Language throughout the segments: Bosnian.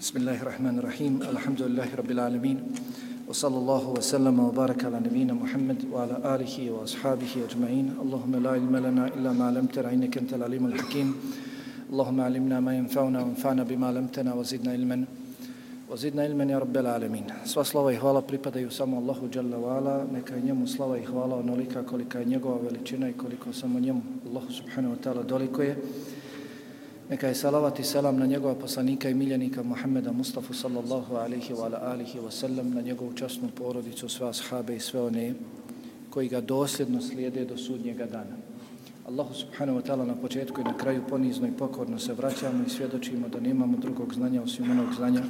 بسم الله الرحمن الرحيم الحمد لله رب العالمين وصلى الله وسلم وبارك على نبينا محمد وعلى آله وأصحابه أجمعين اللهم لا علم لنا إلا ما علمتنا إنك أنت العليم الحكيم اللهم علمنا ما ينفعنا وانفعنا بما علمتنا وزدنا علما وزدنا علما يا رب العالمين Sva slava i hvala pripadaju samo Allahu Jalla wa'ala, neka je njemu slava i hvala onolika kolika je njegova veličina i koliko samo njemu Allahu subhanahu wa ta'ala doliko je. Neka je salavat i selam na njegova poslanika i miljenika Muhammeda Mustafa sallallahu alaihi wa alihi wa sallam, na njegovu časnu porodicu, sve ashabe i sve one koji ga dosljedno slijede do sudnjega dana. Allahu subhanahu wa ta'ala na početku i na kraju ponizno i pokorno se vraćamo i svjedočimo da nemamo drugog znanja osim onog znanja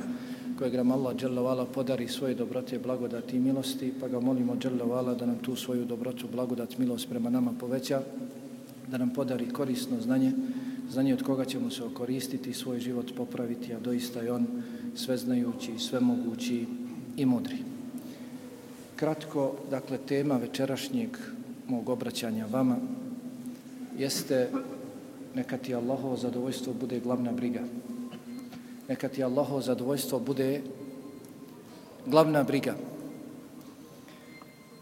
kojeg nam Allah dželle podari svoje dobrote, blagodati i milosti, pa ga molimo dželle da nam tu svoju dobrotu, blagodat, milost prema nama poveća, da nam podari korisno znanje, znanje od koga ćemo se okoristiti i svoj život popraviti, a doista je on sveznajući, svemogući i mudri. Kratko, dakle, tema večerašnjeg mog obraćanja vama jeste neka ti Allahovo zadovoljstvo bude glavna briga. Neka ti Allahovo zadovoljstvo bude glavna briga.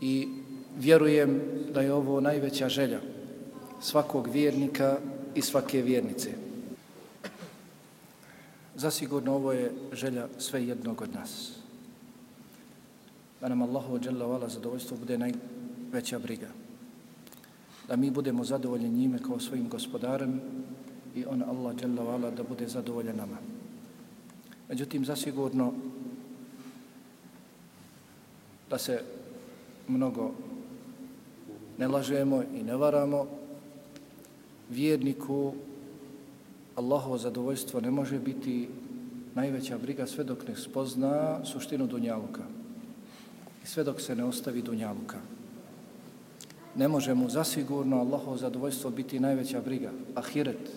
I vjerujem da je ovo najveća želja svakog vjernika i svake vjernice. Zasigurno ovo je želja sve jednog od nas. Da nam Allahu dželle vala zadovoljstvo bude najveća briga. Da mi budemo zadovoljni njime kao svojim gospodarem i on Allah dželle vala da bude zadovoljan nama. Međutim zasigurno da se mnogo ne lažemo i ne varamo, vjerniku Allahovo zadovoljstvo ne može biti najveća briga sve dok ne spozna suštinu Dunjaluka i sve dok se ne ostavi Dunjaluka. Ne može mu zasigurno Allahovo zadovoljstvo biti najveća briga, ahiret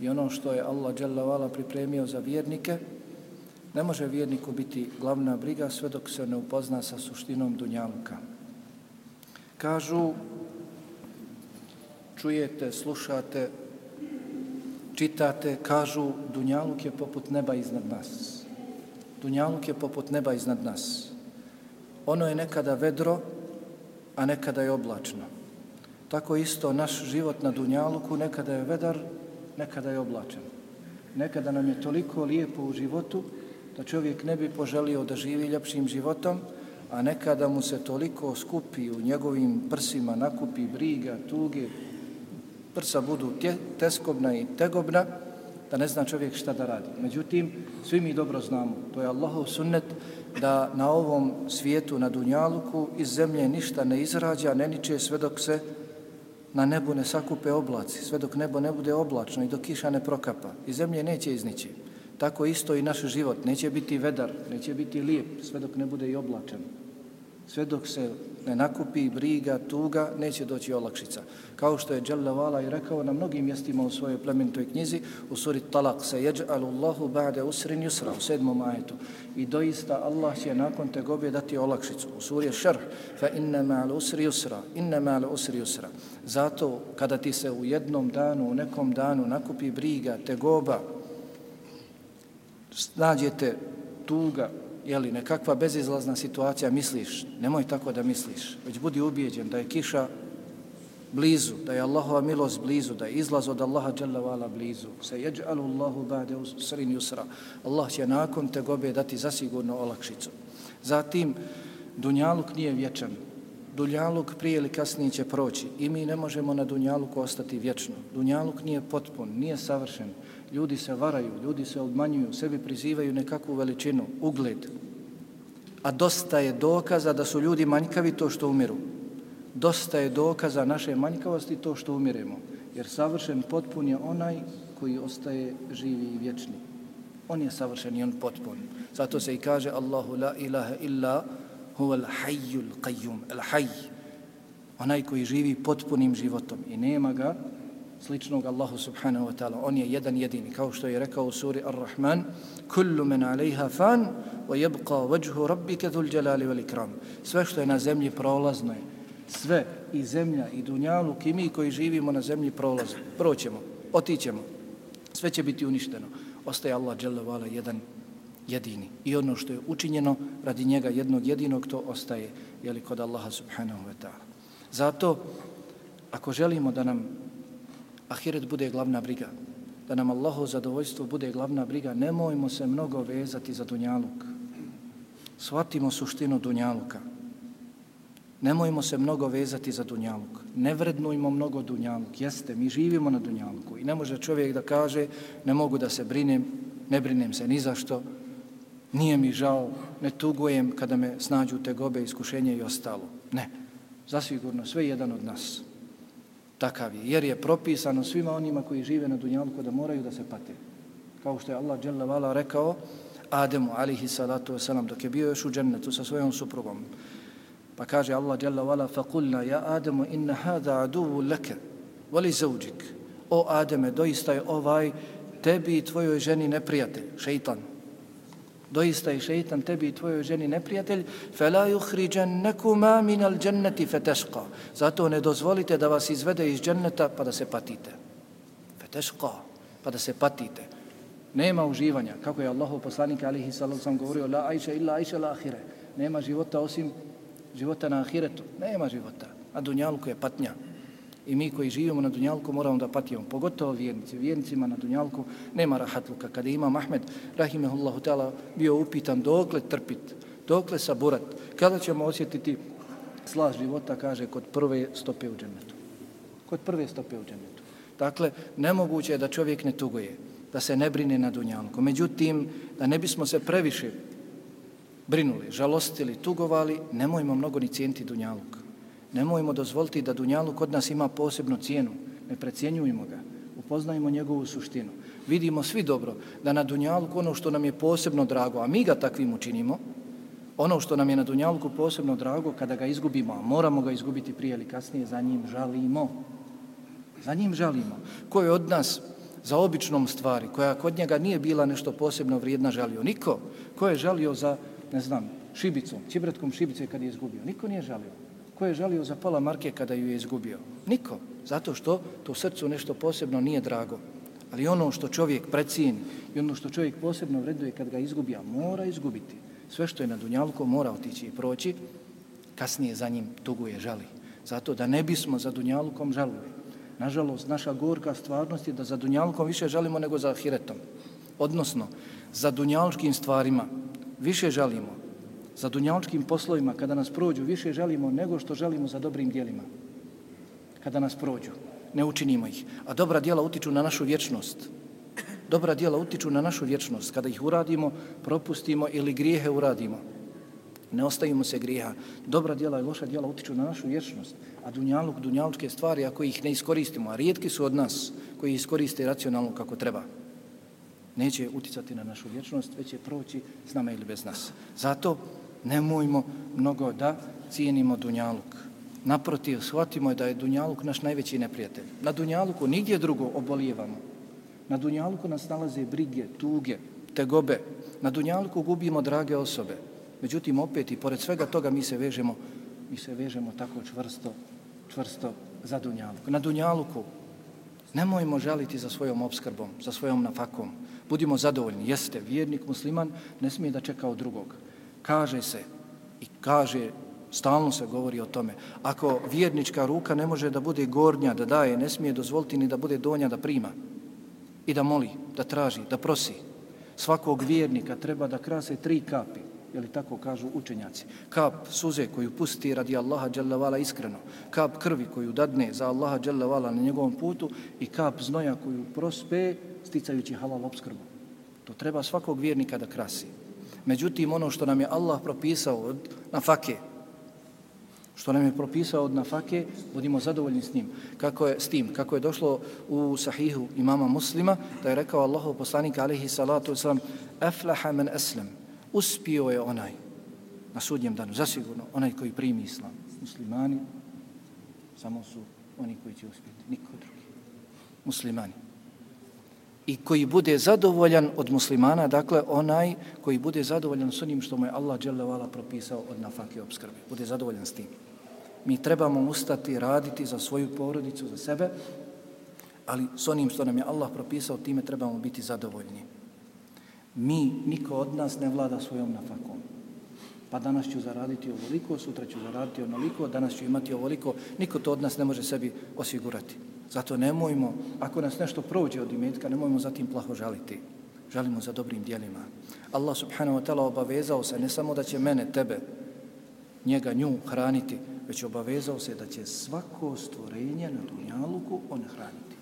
i ono što je Allah dželavala pripremio za vjernike, ne može vjerniku biti glavna briga sve dok se ne upozna sa suštinom Dunjaluka. Kažu čujete, slušate, čitate, kažu Dunjaluk je poput neba iznad nas. Dunjaluk je poput neba iznad nas. Ono je nekada vedro, a nekada je oblačno. Tako isto naš život na Dunjaluku nekada je vedar, nekada je oblačen. Nekada nam je toliko lijepo u životu da čovjek ne bi poželio da živi ljepšim životom, a nekada mu se toliko skupi u njegovim prsima, nakupi briga, tuge, prsa budu tje, teskobna i tegobna, da ne zna čovjek šta da radi. Međutim, svi mi dobro znamo, to je Allahov sunnet, da na ovom svijetu, na Dunjaluku, iz zemlje ništa ne izrađa, ne niče sve dok se na nebu ne sakupe oblaci, sve dok nebo ne bude oblačno i dok kiša ne prokapa. Iz zemlje neće iznići. Tako isto i naš život. Neće biti vedar, neće biti lijep, sve dok ne bude i oblačan. Sve dok se ne nakupi briga, tuga, neće doći olakšica. Kao što je Jalla Vala i rekao na mnogim mjestima u svojoj plemenitoj knjizi, u suri Talak se jeđalu Allahu ba'de usrin yusra, u sedmom ajetu. I doista Allah će nakon te gobe dati olakšicu. U suri Šrh, fa inna ma'al usri yusra, inna ma'al usri yusra. Zato kada ti se u jednom danu, u nekom danu nakupi briga, te goba, tuga, jeli, nekakva bezizlazna situacija, misliš, nemoj tako da misliš, već budi ubijeđen da je kiša blizu, da je Allahova milost blizu, da je izlaz od Allaha dželle vala blizu. Se yaj'alu Allahu ba'de usrin yusra. Allah će nakon te gobe dati zasigurno olakšicu. Zatim dunjaluk nije vječan. Dunjaluk prije ili kasnije će proći i mi ne možemo na dunjaluku ostati vječno. Dunjaluk nije potpun, nije savršen ljudi se varaju, ljudi se obmanjuju, sebi prizivaju nekakvu veličinu, ugled. A dosta je dokaza da su ljudi manjkavi to što umiru. Dosta je dokaza naše manjkavosti to što umiremo. Jer savršen potpun je onaj koji ostaje živi i vječni. On je savršen i on potpun. Zato se i kaže Allahu la ilaha illa huval hayyul qayyum, al hayy. Onaj koji živi potpunim životom i nema ga sličnog Allahu subhanahu wa ta'ala. On je jedan jedini, kao što je rekao u suri Ar-Rahman, kullu men alejha fan, wa yabqa wajhu rabbika dhul jalali wal ikram. Sve što je na zemlji prolazno je. Sve, i zemlja, i dunjaluk, i mi koji živimo na zemlji prolazno. Proćemo, otićemo. Sve će biti uništeno. Ostaje Allah dželle vala jedan jedini. I ono što je učinjeno radi njega jednog jedinog, to ostaje jeli, kod Allaha subhanahu wa ta'ala. Zato, ako želimo da nam ahiret bude glavna briga, da nam Allaho zadovoljstvo bude glavna briga, nemojmo se mnogo vezati za dunjaluk. Svatimo suštinu dunjaluka. Nemojmo se mnogo vezati za dunjaluk. Ne vrednujmo mnogo dunjaluk. Jeste, mi živimo na dunjaluku i ne može čovjek da kaže ne mogu da se brinem, ne brinem se ni za što, nije mi žao, ne tugujem kada me snađu te gobe, iskušenje i ostalo. Ne, zasigurno sve jedan od nas takav je, jer je propisano svima onima koji žive na dunjalku da moraju da se pate. Kao što je Allah dželle vala rekao Ademu alihi salatu wasalam dok je bio još u džennetu sa svojom suprugom. Pa kaže Allah dželle vala faqulna ja Ademu inna hada aduvu laka wa li zawjik. O Ademe, doista je ovaj tebi i tvojoj ženi neprijatelj, šejtan doista je šeitan tebi i tvojoj ženi neprijatelj, fela yukhrijan nakuma min al-jannati fatashqa. Zato ne dozvolite da vas izvede iz dženeta pa da se patite. Fatashqa, pa da se patite. Nema uživanja, kako je Allahov poslanik alihi sallallahu sam govorio la ajša illa ajša la ahire. Nema života osim života na ahiretu. Nema života. A dunjalku je patnja. I mi koji živimo na Dunjalku moramo da patimo, pogotovo vjernici. Vjernicima na Dunjalku nema rahatluka. Kada ima Mahmed, rahimehullahu ta'ala, bio upitan dokle trpit, dokle saburat, kada ćemo osjetiti slaz života, kaže, kod prve stope u džennetu. Kod prve stope u džennetu. Dakle, nemoguće je da čovjek ne tuguje, da se ne brine na Dunjalku. Međutim, da ne bismo se previše brinuli, žalostili, tugovali, nemojmo mnogo ni cijeniti Dunjalku. Nemojmo dozvoliti da Dunjalu kod nas ima posebnu cijenu. Ne precijenjujemo ga. Upoznajmo njegovu suštinu. Vidimo svi dobro da na Dunjalu ono što nam je posebno drago, a mi ga takvim učinimo, ono što nam je na Dunjalku posebno drago, kada ga izgubimo, a moramo ga izgubiti prije ili kasnije, za njim žalimo. Za njim žalimo. Ko je od nas za običnom stvari, koja kod njega nije bila nešto posebno vrijedna žalio? Niko. Ko je žalio za, ne znam, šibicom, čibretkom šibice kad je izgubio? Niko nije žalio. Ko je žalio za pola marke kada ju je izgubio? Niko. Zato što to srcu nešto posebno nije drago. Ali ono što čovjek precijeni i ono što čovjek posebno vreduje kad ga izgubija, mora izgubiti. Sve što je na Dunjalku mora otići i proći, kasnije za njim tuguje žali. Zato da ne bismo za Dunjalkom žalili. Nažalost, naša gorka stvarnost je da za Dunjalkom više žalimo nego za Ahiretom. Odnosno, za Dunjalskim stvarima više žalimo za dunjaličkim poslovima, kada nas prođu, više želimo nego što želimo za dobrim dijelima. Kada nas prođu, ne učinimo ih. A dobra dijela utiču na našu vječnost. Dobra dijela utiču na našu vječnost. Kada ih uradimo, propustimo ili grijehe uradimo. Ne ostavimo se grijeha. Dobra dijela i loša dijela utiču na našu vječnost. A dunjaluk, dunjalučke stvari, ako ih ne iskoristimo, a rijetki su od nas koji iskoriste racionalno kako treba, neće uticati na našu vječnost, već će proći s nama ili bez nas. Zato nemojmo mnogo da cijenimo Dunjaluk. Naprotiv, shvatimo da je Dunjaluk naš najveći neprijatelj. Na Dunjaluku nigdje drugo obolijevamo. Na Dunjaluku nas nalaze brige, tuge, tegobe. Na Dunjaluku gubimo drage osobe. Međutim, opet i pored svega toga mi se vežemo, mi se vežemo tako čvrsto, čvrsto za Dunjaluk. Na Dunjaluku nemojmo žaliti za svojom obskrbom, za svojom nafakom. Budimo zadovoljni. Jeste, vjernik musliman ne smije da čeka od drugog kaže se i kaže, stalno se govori o tome, ako vjernička ruka ne može da bude gornja, da daje, ne smije dozvoliti ni da bude donja da prima i da moli, da traži, da prosi. Svakog vjernika treba da krase tri kapi, ili tako kažu učenjaci. Kap suze koju pusti radi Allaha dželavala iskreno, kap krvi koju dadne za Allaha dželavala na njegovom putu i kap znoja koju prospe sticajući halal obskrbu. To treba svakog vjernika da krasi. Međutim, ono što nam je Allah propisao od nafake, što nam je propisao od nafake, budimo zadovoljni s njim. Kako je s tim? Kako je došlo u sahihu imama muslima, da je rekao Allahu poslanik alaihi salatu wasalam, aflaha men aslam, uspio je onaj na sudnjem danu, zasigurno, onaj koji primi islam. Muslimani samo su oni koji će uspjeti, niko drugi. Muslimani i koji bude zadovoljan od muslimana, dakle onaj koji bude zadovoljan s onim što mu je Allah dželevala propisao od nafake obskrbe. Bude zadovoljan s tim. Mi trebamo ustati, raditi za svoju porodicu, za sebe, ali s onim što nam je Allah propisao, time trebamo biti zadovoljni. Mi, niko od nas ne vlada svojom nafakom Pa danas ću zaraditi ovoliko, sutra ću zaraditi onoliko, danas ću imati ovoliko. Niko to od nas ne može sebi osigurati. Zato nemojmo, ako nas nešto prođe od imetka, nemojmo zatim plaho žaliti. Žalimo za dobrim dijelima. Allah subhanahu wa ta'ala obavezao se ne samo da će mene, tebe, njega, nju hraniti, već obavezao se da će svako stvorenje na dunjaluku on hraniti.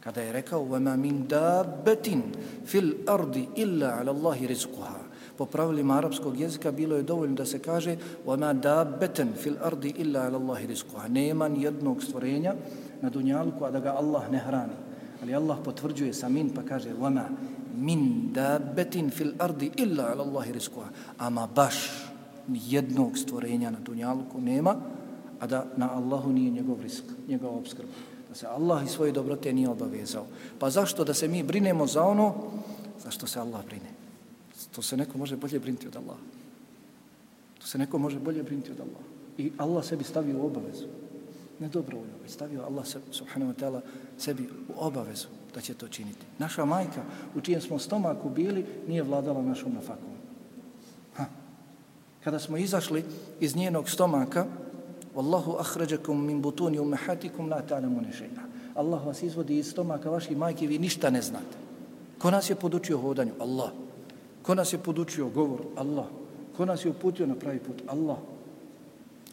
Kada je rekao وَمَا مِنْ دَابَتٍ فِي الْأَرْضِ إِلَّا عَلَى اللَّهِ رِزْقُهَا Po pravilima arapskog jezika bilo je dovoljno da se kaže وَمَا دَابَتٍ فِي الْأَرْضِ إِلَّا عَلَى اللَّهِ رِزْقُهَا Nema jednog stvorenja na dunjaluku, a da ga Allah ne hrani. Ali Allah potvrđuje sa min pa kaže وَمَا مِنْ دَابَتٍ فِي الْأَرْضِ إِلَّا عَلَى اللَّهِ رِزْقُهَا Ama baš jednog stvorenja na dunjaluku nema, a da na Allahu nije njegov risk, njegov obskrb. Da se Allah i svoje dobrote nije obavezao. Pa zašto da se mi brinemo za ono? Zašto se Allah brine? To se neko može bolje brinti od Allaha. To se neko može bolje brinti od Allaha. I Allah sebi stavio u obavezu. Ne dobro u već stavio Allah se, subhanahu wa ta'ala sebi u obavezu da će to činiti. Naša majka u čijem smo stomaku bili nije vladala našom nafakom. Kada smo izašli iz njenog stomaka, Wallahu akhrajakum min butuni ummahatikum la ta'lamuna shay'a. Allah vas izvodi iz stomaka vaših majki, vi ništa ne znate. Ko nas je podučio hodanju? Allah. Ko nas je podučio govor? Allah. Ko nas je uputio na pravi put? Allah.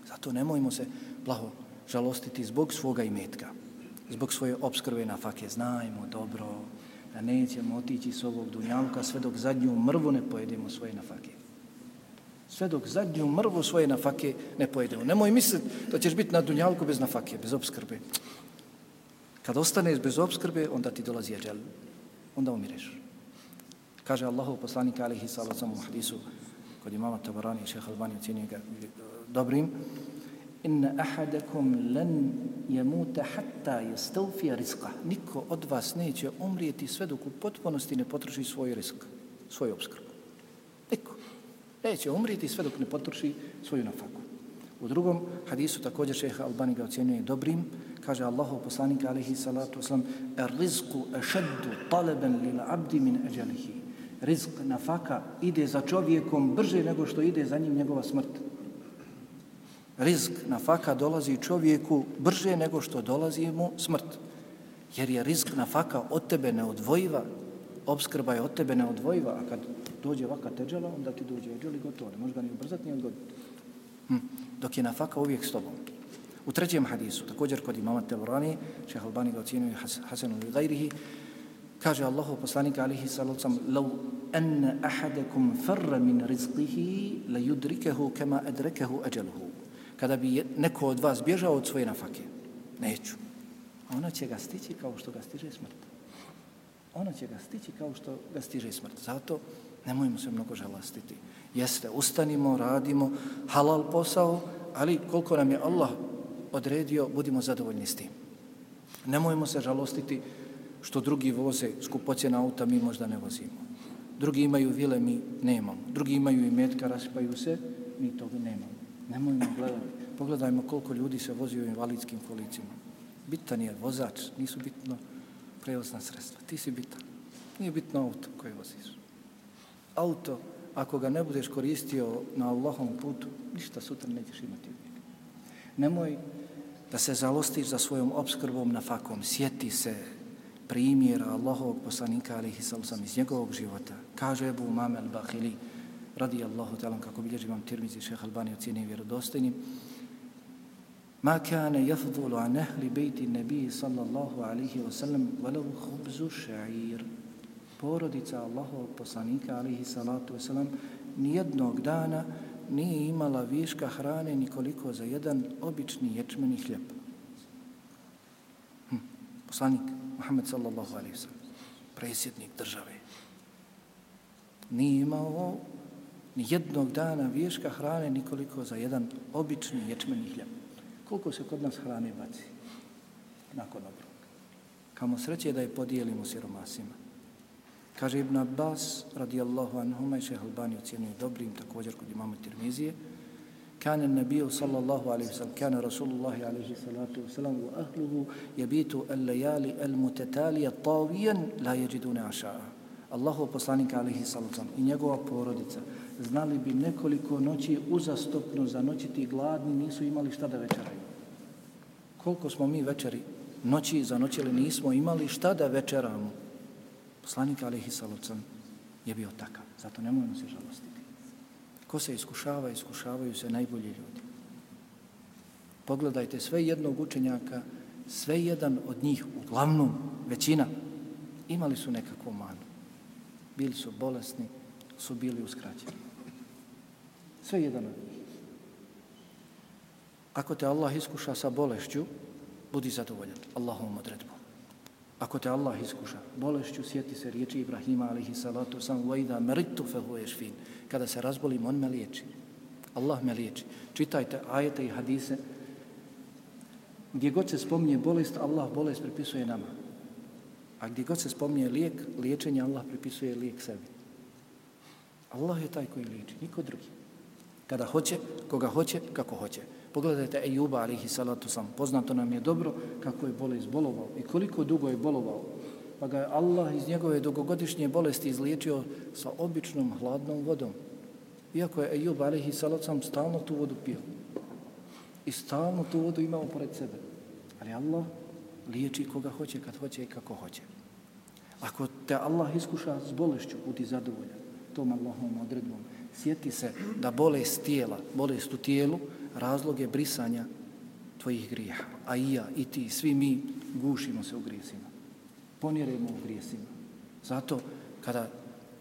Zato nemojmo se plaho žalostiti zbog svoga imetka, zbog svoje obskrbe na fake. Znajmo dobro da nećemo otići s ovog dunjalka sve dok zadnju mrvu ne pojedemo svoje na fake. sve dok zadnju mrvu svoje na fake ne pojedemo. Nemoj misliti da ćeš biti na dunjalku bez nafake, bez obskrbe. Kad ostaneš bez obskrbe, onda ti dolazi jeđel. Onda umireš. Kaže Allahu poslanik alihi sallam u hadisu kod imama Tabarani i šeha Albani ocjenio ga e, dobrim. Inna ahadakum lan yamuta hatta yastawfi rizqa. Niko od vas neće umrijeti sve dok u potpunosti ne potroši svoj risk, svoj obskrb. Niko. Neće umrijeti sve dok ne potroši svoju nafaku. U drugom hadisu također šeha Albani ga ocjenjuje dobrim. Kaže Allahu poslanik alaihi salatu wasalam Er rizku ešeddu taleben lila abdi min eđelihi. Rizk nafaka ide za čovjekom brže nego što ide za njim njegova smrt. Rizk nafaka dolazi čovjeku brže nego što dolazi mu smrt. Jer je rizk nafaka od tebe neodvojiva, obskrba je od tebe neodvojiva, a kad dođe vaka teđala, onda ti dođe eđel i gotovo. Ne možeš ga ni ubrzati, ni odgoditi. Hm. Dok je nafaka uvijek s tobom. U trećem hadisu, također kod imama Tevrani, šeha Albani ga ocjenuje Hasanu i Gajrihi, kaže Allahu poslanik alihi salacom, lau an ahadakum farra min rizqihi la yudrikehu kema edrekehu eđeluhu. Kada bi neko od vas bježao od svoje nafake, neću. A ona će ga stići kao što ga stiže smrt. Ona će ga stići kao što ga stiže smrt. Zato Nemojmo se mnogo žalostiti. Jeste, ustanimo, radimo, halal posao, ali koliko nam je Allah odredio, budimo zadovoljni s tim. Nemojmo se žalostiti što drugi voze skupocjena auta, mi možda ne vozimo. Drugi imaju vile, mi nemamo. Drugi imaju i metka, raspaju se, mi toga nemamo. Nemojmo gledati. Pogledajmo koliko ljudi se vozi u invalidskim kolicima. Bitan je vozač, nisu bitno prevozna sredstva. Ti si bitan. Nije bitno auto koje voziš auto, ako ga ne budeš koristio na Allahom putu, ništa sutra nećeš imati. Nemoj da se zalostiš za svojom obskrbom na fakom. Sjeti se primjera Allahovog poslanika, alihi sallam, iz njegovog života. Kaže Ebu Umam al-Bahili, radi Allahu talan, kako bilježi vam tirmizi šeha Albani ocjeni vjerodostojnim, Ma kane jafdulu an ehli bejti nebiji sallallahu alihi wasallam, velav hubzu ša'ir porodica Allahovog poslanika, alihi salatu wasallam nijednog dana nije imala viška hrane nikoliko za jedan obični ječmeni hljeb. Hm. Poslanik Muhammed sallallahu alaihi wasalam, presjednik države, nije imao ni jednog dana viška hrane nikoliko za jedan obični ječmeni hljeb. Koliko se kod nas hrane baci? Nakon obroka? Kamo sreće da je podijelimo siromasima. Kaže Ibn Abbas, radijallahu anhuma, i šeha Albani ocjenio dobrim, također kod imama Tirmizije, كان النبي sallallahu الله sallam, وسلم كان رسول salatu عليه الصلاة والسلام وأهله al الليالي al طاويا لا la عشاء aša'a. Allahov poslanik alihi sallam i njegova porodica znali bi nekoliko noći uzastopno zanoćiti gladni, nisu imali šta da večeraju. Koliko smo mi večeri noći zanoćili, nismo imali šta da večeramo. Poslanik alihi sallam je bio takav, zato nemojmo se žalostiti. Ko se iskušava, iskušavaju se najbolji ljudi. Pogledajte sve jednog učenjaka, sve jedan od njih, uglavnom većina, imali su nekakvu manu. Bili su bolesni, su bili uskraćeni. Sve jedan od njih. Ako te Allah iskuša sa bolešću, budi zadovoljan Allahom odredbom. Ako te Allah iskuša bolešću, sjeti se riječi Ibrahima alihi salatu sam vajda meritu fehuješ fin. Kada se razbolim, on me liječi. Allah me liječi. Čitajte ajete i hadise. Gdje god se spominje bolest, Allah bolest pripisuje nama. A gdje god se spominje lijek, liječenje Allah pripisuje lijek sebi. Allah je taj koji liječi, niko drugi. Kada hoće, koga hoće, kako hoće. Pogledajte Ejuba, alihi salatu sam, poznato nam je dobro kako je bolest bolovao i koliko dugo je bolovao. Pa ga je Allah iz njegove dugogodišnje bolesti izliječio sa običnom hladnom vodom. Iako je Ejub, alihi salatu sam, stalno tu vodu pio. I stalno tu vodu imao pored sebe. Ali Allah liječi koga hoće, kad hoće i kako hoće. Ako te Allah iskuša s bolešću, budi zadovoljan tom Allahom odredbom. Sjeti se da bolest tijela, bolest u tijelu, razlog je brisanja tvojih grijeha. A i ja, i ti, svi mi gušimo se u grijesima. Poniremo u grijesima. Zato kada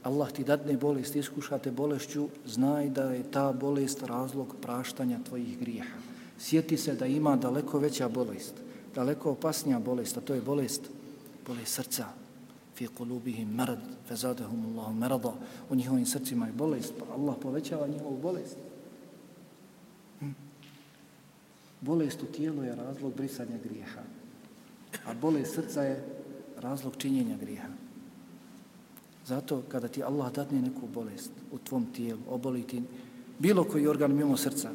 Allah ti dadne bolest, iskušate bolešću, znaj da je ta bolest razlog praštanja tvojih grijeha. Sjeti se da ima daleko veća bolest, daleko opasnija bolest, a to je bolest, bolest srca. Fi kulubihim marad, fezadahum Allahu marada. U njihovim srcima je bolest, pa Allah povećava njihovu bolest. Hm. Bolest u tijelu je razlog brisanja grijeha, a bolest srca je razlog činjenja grijeha. Zato kada ti Allah dadne neku bolest u tvom tijelu, oboli ti bilo koji organ mimo srca,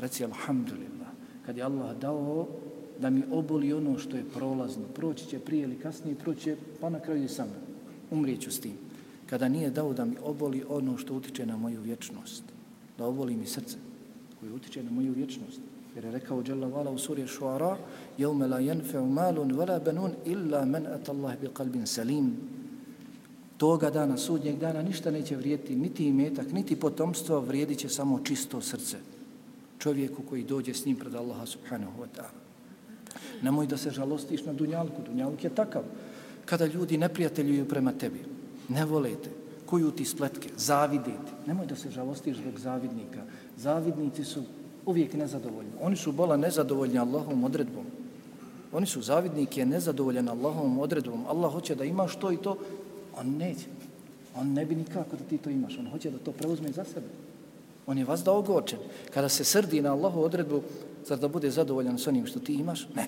reci alhamdulillah. Kad je Allah dao da mi oboli ono što je prolazno, proći će prije ili kasnije, proći će pa na kraju i sam, umrijeću s tim. Kada nije dao da mi oboli ono što utiče na moju vječnost, da oboli mi srce koje utiče na moju vječnost. Jer je rekao Jalla Vala u suri Šuara, jevme la jenfe'u malun vela benun illa men atallah bi kalbin salim. Toga dana, sudnjeg dana, ništa neće vrijediti, niti imetak, niti potomstvo, vrijedit će samo čisto srce čovjeku koji dođe s njim pred Allaha subhanahu wa ta'ala. Nemoj da se žalostiš na dunjalku. Dunjalk je takav. Kada ljudi neprijateljuju prema tebi, ne volete, koju ti spletke, zavidite. Nemoj da se žalostiš zbog zavidnika. Zavidnici su uvijek nezadovoljni. Oni su bola nezadovoljni Allahom odredbom. Oni su zavidniki je nezadovoljen Allahom odredbom. Allah hoće da imaš to i to, on neće. On ne bi nikako da ti to imaš. On hoće da to preuzme za sebe. On je vas da ogorčen. Kada se srdi na Allahu odredbu, zar da bude zadovoljan s onim što ti imaš? Ne.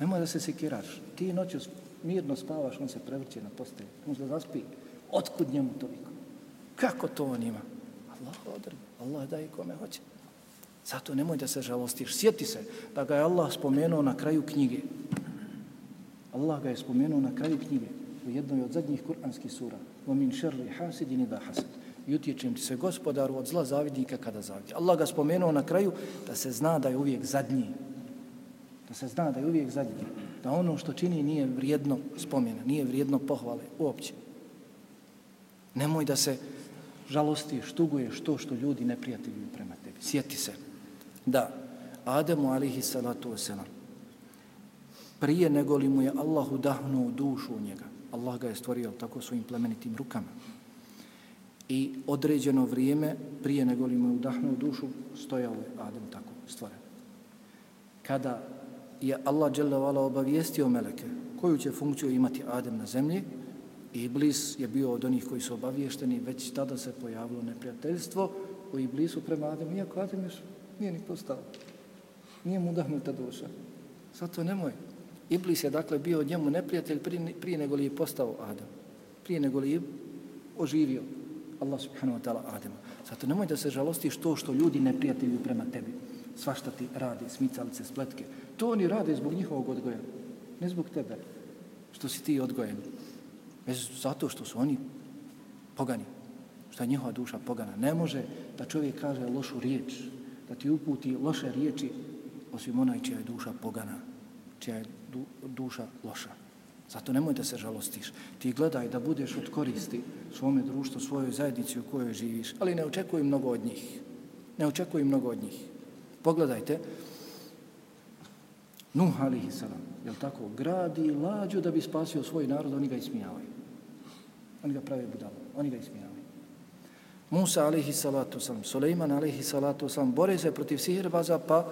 Nemoj da se sekiraš. Ti noću mirno spavaš, on se prevrće na postelju. On se zaspi. Otkud njemu toliko? Kako to on ima? Allah odredbu. Allah daje kome hoće. Zato nemoj da se žalostiš. Sjeti se da ga je Allah spomenuo na kraju knjige. Allah ga je spomenuo na kraju knjige u jednoj od zadnjih kuranskih sura. وَمِنْ شَرِّ حَاسِدٍ إِذَا حَسَدٍ i utječem ti se gospodaru od zla zavidnika kada zavidi. Allah ga spomenuo na kraju da se zna da je uvijek zadnji. Da se zna da je uvijek zadnji. Da ono što čini nije vrijedno spomena, nije vrijedno pohvale uopće. Nemoj da se žalosti štuguje to što ljudi neprijateljuju prema tebi. Sjeti se da Ademu alihi salatu wasalam prije nego li mu je Allah udahnuo dušu u njega, Allah ga je stvorio tako svojim plemenitim rukama, i određeno vrijeme prije nego li mu je udahnuo dušu stojao ovaj je Adem tako stvoren. Kada je Allah dželle obavijestio meleke koju će funkciju imati Adem na zemlji, Iblis je bio od onih koji su obaviješteni, već tada se pojavilo neprijateljstvo u Iblisu prema Ademu, iako Adem još nije ni postao. Nije mu udahnuta duša. Zato nemoj. Iblis je dakle bio njemu neprijatelj prije, prije nego li je postao Adem. Prije nego li je oživio. Allah subhanahu wa ta'ala Adema. Zato nemoj da se žalostiš to što ljudi ne prijatelju prema tebi. Svašta ti radi, smicalice, spletke. To oni rade zbog njihovog odgoja. Ne zbog tebe, što si ti odgojen. Već zato što su oni pogani. Što je njihova duša pogana. Ne može da čovjek kaže lošu riječ, da ti uputi loše riječi, osim onaj čija je duša pogana, čija je du, duša loša. Zato nemoj da se žalostiš. Ti gledaj da budeš od koristi svome društvu, svojoj zajednici u kojoj živiš, ali ne očekuj mnogo od njih. Ne očekuj mnogo od njih. Pogledajte, Nuh alihi salam, jel tako, gradi lađu da bi spasio svoj narod, oni ga ismijavaju. Oni ga prave budalo, oni ga ismijavaju. Musa alihi salatu salam, Suleiman alihi salatu salam, bore se protiv sihirbaza, pa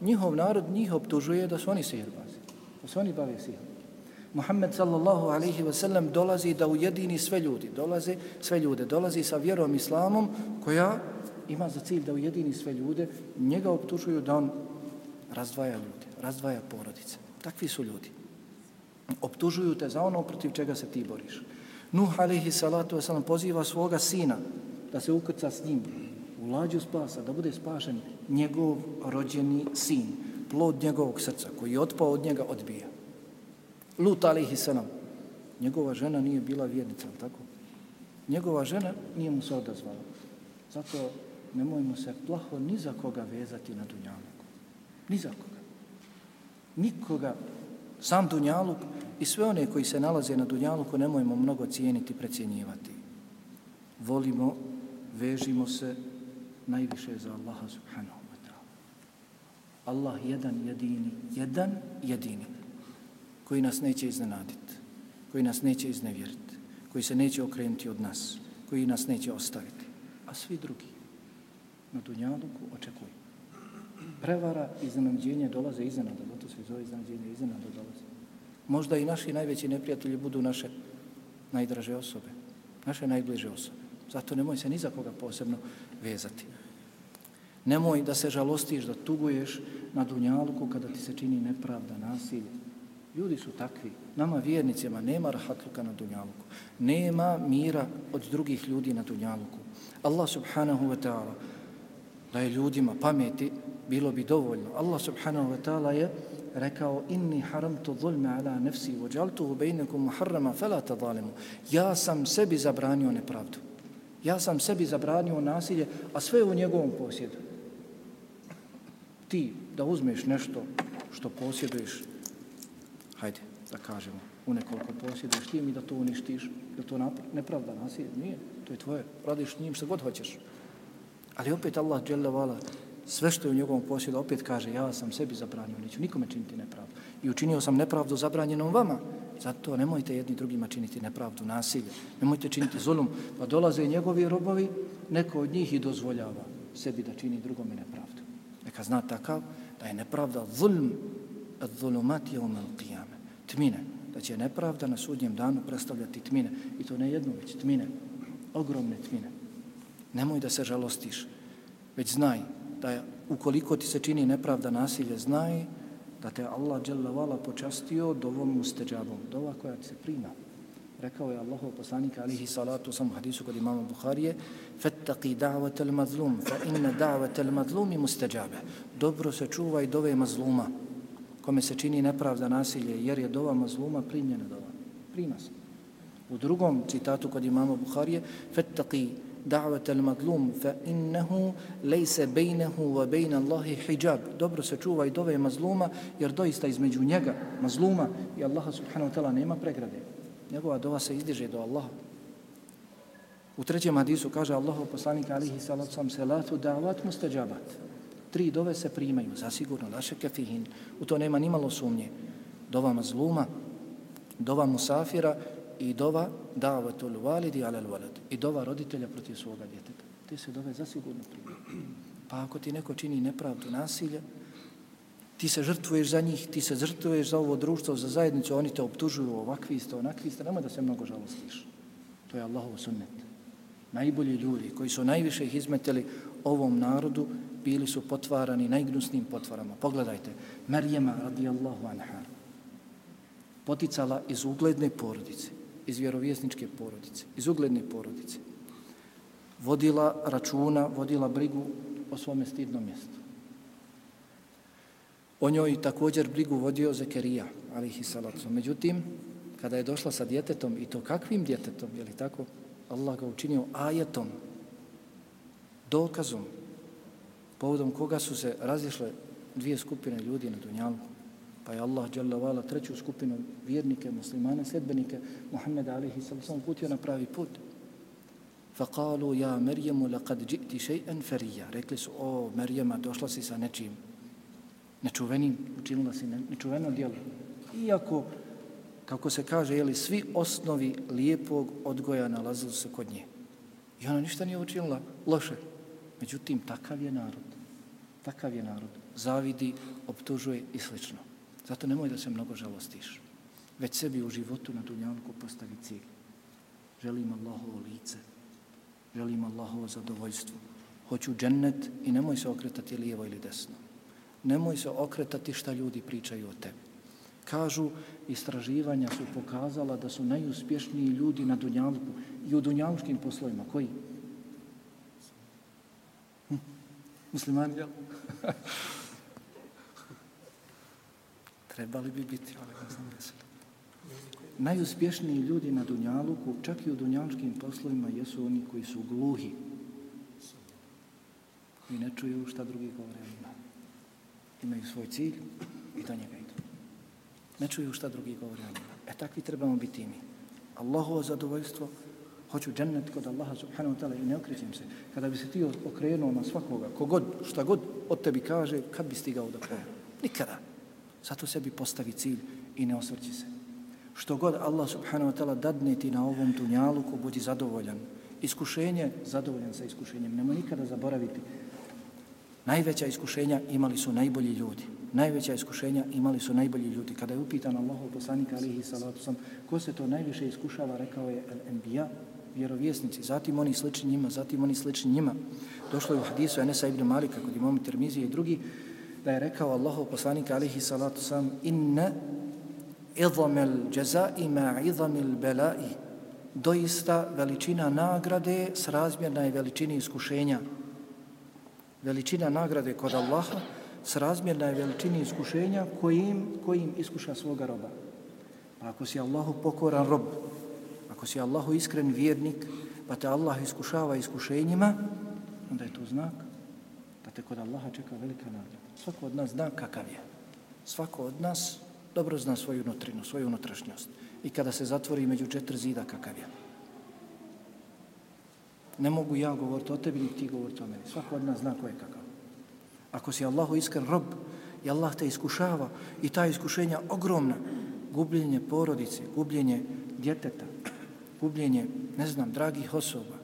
njihov narod njih optužuje da su oni sihirbazi, da su oni bave sihirbazi. Muhammed sallallahu alaihi ve sellem dolazi da ujedini sve ljudi, dolazi sve ljude, dolazi sa vjerom islamom koja ima za cilj da ujedini sve ljude, njega optužuju da on razdvaja ljude, razdvaja porodice. Takvi su ljudi. Optužuju te za ono protiv čega se ti boriš. Nuh alaihi salatu wa poziva svoga sina da se ukrca s njim u lađu spasa, da bude spašen njegov rođeni sin, plod njegovog srca koji je otpao od njega odbija. Lut alaihi salam. Njegova žena nije bila vjernica, tako? Njegova žena nije mu se odazvala. Zato nemojmo se plaho ni za koga vezati na Dunjaluku. Ni za koga. Nikoga. Sam Dunjaluk i sve one koji se nalaze na Dunjaluku nemojmo mnogo cijeniti, precijenjivati. Volimo, vežimo se najviše za Allaha subhanahu wa ta'ala. Allah jedan jedini, jedan jedini koji nas neće iznenaditi, koji nas neće iznevjeriti, koji se neće okrenuti od nas, koji nas neće ostaviti. A svi drugi na Dunjaluku očekuju. Prevara i iznenađenje dolaze iznenada, zato se zove iznenađenje, iznenada dolaze. Možda i naši najveći neprijatelji budu naše najdraže osobe, naše najbliže osobe. Zato nemoj se ni za koga posebno vezati. Nemoj da se žalostiš, da tuguješ na Dunjaluku kada ti se čini nepravda, nasilje, Ljudi su takvi. Nama vjernicima nema rahatluka na dunjaluku. Nema mira od drugih ljudi na dunjaluku. Allah subhanahu wa ta'ala da je ljudima pameti bilo bi dovoljno. Allah subhanahu wa ta'ala je rekao inni haramtu zulme ala nefsi wa jaltuhu bejnekum muharrama fela tadalimu. Ja sam sebi zabranio nepravdu. Ja sam sebi zabranio nasilje, a sve u njegovom posjedu. Ti da uzmeš nešto što posjeduješ hajde, da kažemo, u nekoliko posjeduješ ti mi da to uništiš, da to nepravda nasilje, nije, to je tvoje, radiš njim što god hoćeš. Ali opet Allah, dželevala, sve što je u njegovom posjedu, opet kaže, ja sam sebi zabranio, neću nikome činiti nepravdu. I učinio sam nepravdu zabranjenom vama, zato nemojte jedni drugima činiti nepravdu, nasilje, nemojte činiti zulum, pa dolaze njegovi robovi, neko od njih i dozvoljava sebi da čini drugome nepravdu. Neka zna takav da je nepravda zulm, الظلمات يوم القيامة tmine, da će nepravda na sudnjem danu predstavljati tmine. I to ne jedno, već tmine, ogromne tmine. Nemoj da se žalostiš, već znaj da je, ukoliko ti se čini nepravda nasilje, znaj da te Allah dželavala počastio dovom usteđabom, dova koja ti se prima. Rekao je Allahov poslanik alihi salatu sam hadisu kod imama Buharije Fettaqi da'vat al mazlum fa inna da'vat al mazlumi musteđabe Dobro se čuvaj dove mazluma kome se čini nepravda nasilje, jer je dova mazluma primljena dova. Prima se. U drugom citatu kod imama Buharije, فَتَّقِي دَعْوَةَ الْمَظْلُومِ فَإِنَّهُ لَيْسَ بَيْنَهُ وَبَيْنَ اللَّهِ حِجَابِ Dobro se čuva i dove mazluma, jer doista između njega, mazluma i Allaha subhanahu wa ta'ala nema pregrade. Njegova dova se izdiže do Allaha. U trećem hadisu kaže Allahu poslanik alihi salatu sam selatu da'vat mustađabat tri dove se primaju, zasigurno, laše kefihin, u to nema ni malo sumnje. Dova mazluma, dova musafira i dova davatul validi alal valad. I dova roditelja protiv svoga djeteta. Te se dove zasigurno primaju. Pa ako ti neko čini nepravdu nasilja, ti se žrtvuješ za njih, ti se žrtvuješ za ovo društvo, za zajednicu, oni te optužuju ovakvi ste, onakvi ste, nemoj da se mnogo žalostiš. To je Allahov sunnet. Najbolji ljudi koji su najviše ih izmetili ovom narodu bili su potvarani najgnusnim potvarama. Pogledajte, Marijema radijallahu anha poticala iz ugledne porodice, iz vjerovjesničke porodice, iz ugledne porodice. Vodila računa, vodila brigu o svome stidnom mjestu. O njoj također brigu vodio Zekerija, alihi salatu. Međutim, kada je došla sa djetetom, i to kakvim djetetom, je li tako? Allah ga učinio ajetom, dokazom, povodom koga su se razišle dvije skupine ljudi na Dunjalku. Pa je Allah dželavala treću skupinu vjernike, muslimane, sljedbenike, Muhammed alihi sallam, putio na pravi put. Faqalu ja Merjemu laqad ji'ti shay'an farija. Rekli su, o Merjema, došla si sa nečim nečuvenim, učinila si nečuveno djelo. Iako, kako se kaže, jeli, svi osnovi lijepog odgoja nalazili se kod nje. I ona ništa nije učinila loše međutim takav je narod takav je narod zavidi optužuje i slično zato nemoj da se mnogo žalostiš već sebi u životu na dunjanku postavi cilj želim Allahovo lice želim Allahovo zadovoljstvo. Hoću džennet i nemoj se okretati lijevo ili desno. Nemoj se okretati šta ljudi pričaju o tebi. Kažu, istraživanja su pokazala da su najuspješniji ljudi na Dunjalku i u dunjaluškim poslovima. Koji? Hm? Muslimani, jel? Trebali bi biti, ali ne znam veseli najuspješniji ljudi na Dunjaluku, čak i u dunjalučkim poslovima, jesu oni koji su gluhi i ne čuju šta drugi govore o njima. Imaju svoj cilj i do njega idu. Ne čuju šta drugi govore o njima. E takvi trebamo biti mi. Allahovo zadovoljstvo, hoću džennet kod Allaha subhanahu wa ta'ala i ne okrećem se. Kada bi se ti okrenuo na svakoga, kogod, šta god od tebi kaže, kad bi stigao do kraja? Nikada. Zato sebi postavi cilj i ne osvrći se što god Allah subhanahu wa ta'ala dadne ti na ovom ko budi zadovoljan. Iskušenje, zadovoljan sa iskušenjem. Nemo nikada zaboraviti. Najveća iskušenja imali su najbolji ljudi. Najveća iskušenja imali su najbolji ljudi. Kada je upitan Allahov poslanik alihi salatu sam, ko se to najviše iskušava, rekao je el-enbija, vjerovjesnici, zatim oni slični njima, zatim oni slični njima. Došlo je u hadisu Anesa ibn Malika kod imama Termizije i drugi, da je rekao Allahov poslanik alihi salatu sam, inne idhamel jazai ma idhamil belai. Doista veličina nagrade srazmjerna je veličini iskušenja. Veličina nagrade kod Allaha srazmjerna je veličini iskušenja kojim, kojim iskuša svoga roba. Pa ako si Allahu pokoran rob, ako si Allahu iskren vjernik, pa te Allah iskušava iskušenjima, onda je to znak da te kod Allaha čeka velika nagrada. Svako od nas zna kakav je. Svako od nas dobro zna svoju nutrinu, svoju unutrašnjost. I kada se zatvori među četiri zida, kakav je. Ne mogu ja govoriti o tebi, ni ti govoriti o meni. Svako od nas zna ko je kakav. Ako si Allahu iskren rob i Allah te iskušava i ta iskušenja ogromna, gubljenje porodice, gubljenje djeteta, gubljenje, ne znam, dragih osoba.